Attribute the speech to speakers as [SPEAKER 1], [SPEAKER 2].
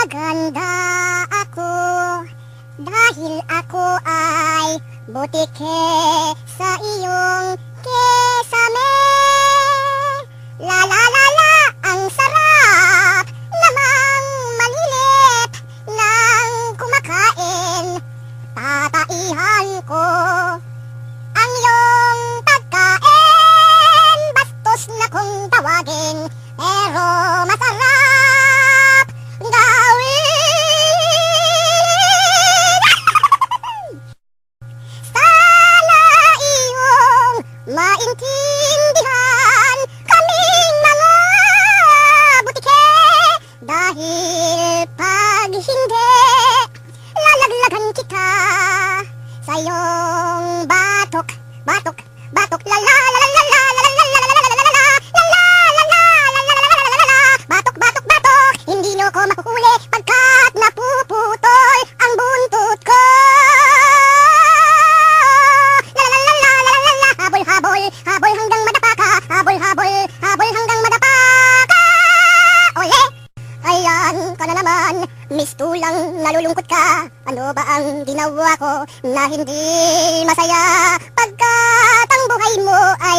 [SPEAKER 1] Maganda ako dahil ako ay butike sa iyong kesame. La la la la, ang sarap namang manilip ng kumakain. Tataihan ko maintindihan kaming mga butike dahil pag hindi lalaglagan kita sa iyong batok batok batok la la la la la. naman, mistulang nalulungkot ka. Ano ba ang ginawa ko na hindi masaya? Pagkat ang buhay mo ay